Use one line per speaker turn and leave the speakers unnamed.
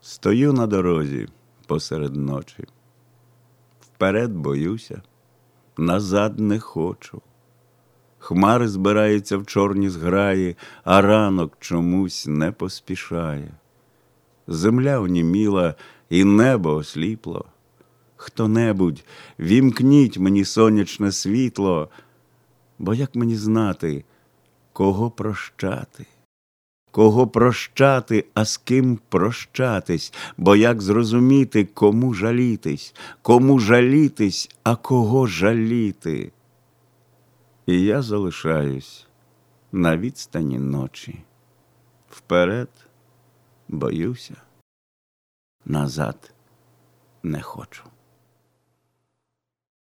Стою на дорозі посеред ночі. Вперед боюся, назад не хочу. Хмари збираються в чорні зграї, а ранок чомусь не поспішає. Земля оніміла, і небо осліпло. Хто-небудь, вімкніть мені сонячне світло, бо як мені знати, кого прощати? Кого прощати, а з ким прощатись, бо як зрозуміти, кому жалітись, кому жалітись, а кого жаліти? І я залишаюсь на відстані ночі. Вперед боюся, назад не хочу.